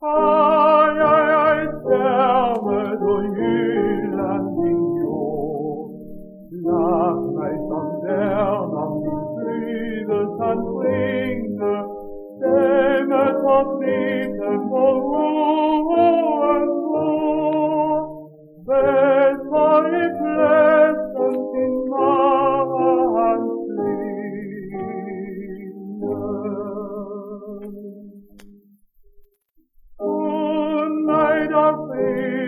Ai, ai, ai, teame d'un Jüland in Jod, Lach neid am Dern am die Flügels an und Lieben vor Ruhe vor, Wenn meine nothing.